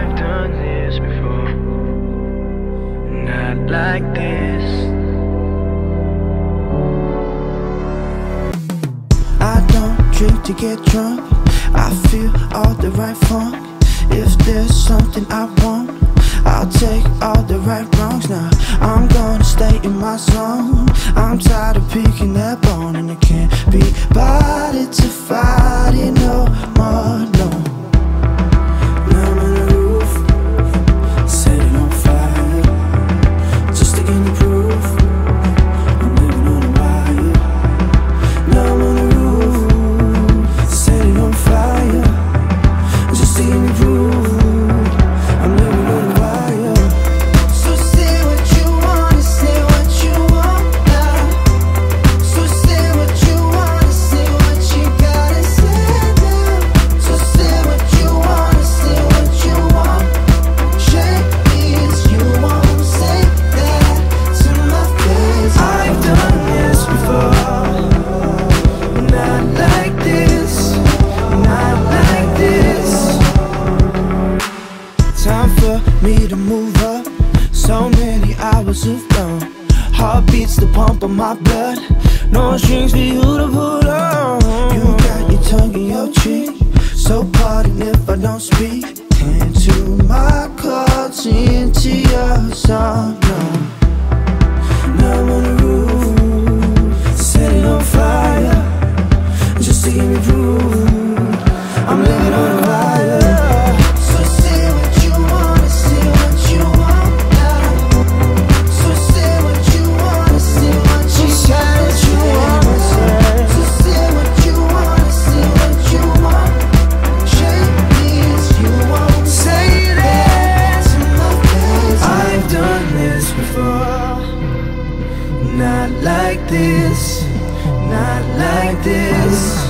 I've done this before. Not like this. I don't drink to get drunk. I feel all the right funk. If there's something I want, I'll take all the right wrongs now. I'm gonna stay in my zone. I'm tired of picking that bone and I can't me to move up. So many hours have gone. Heartbeats the pump of my blood. No strings for you to pull. on. You got your tongue in your cheek. So pardon if I don't speak. Into my cards, into your song. No. Now I'm on the roof, set it on fire, just to give me proof. I'm living on a this, not like this.